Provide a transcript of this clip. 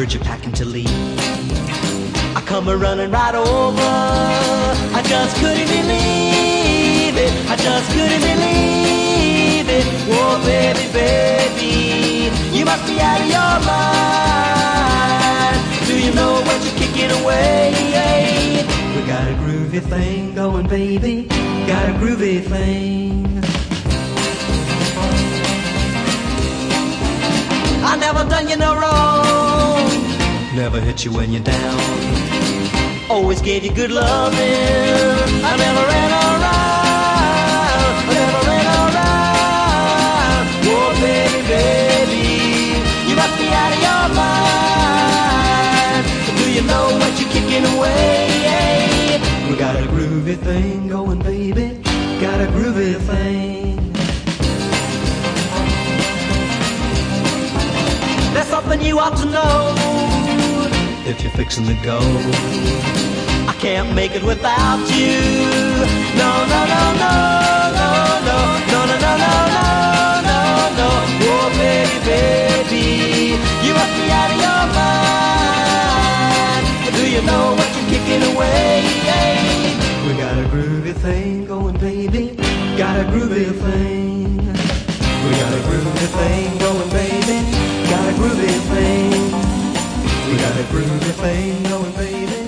heard you're packing to leave. I come a running right over. I just couldn't believe it. I just couldn't believe it. Oh, baby, baby, you must be out of your mind. Do you know what you're kicking away? We got a groovy thing going, baby. Got a groovy thing. I never done you no. Never hit you when you're down. Always gave you good loving. I never ran around. I never ran around. Oh, baby, baby, you must be out of your mind. Do you know what you're kicking away? We got a groovy thing going, baby. Got a groovy thing. There's something you ought to know you're fixing to go. I can't make it without you. No, no, no, no, no, no, no, no, no, no, no, no, no. Oh, baby, baby, you must be out of your mind. Do you know what you're kicking away? We got a groovy thing going, baby. Got a groovy thing. We got a groovy thing going, baby. to the fame, going baby.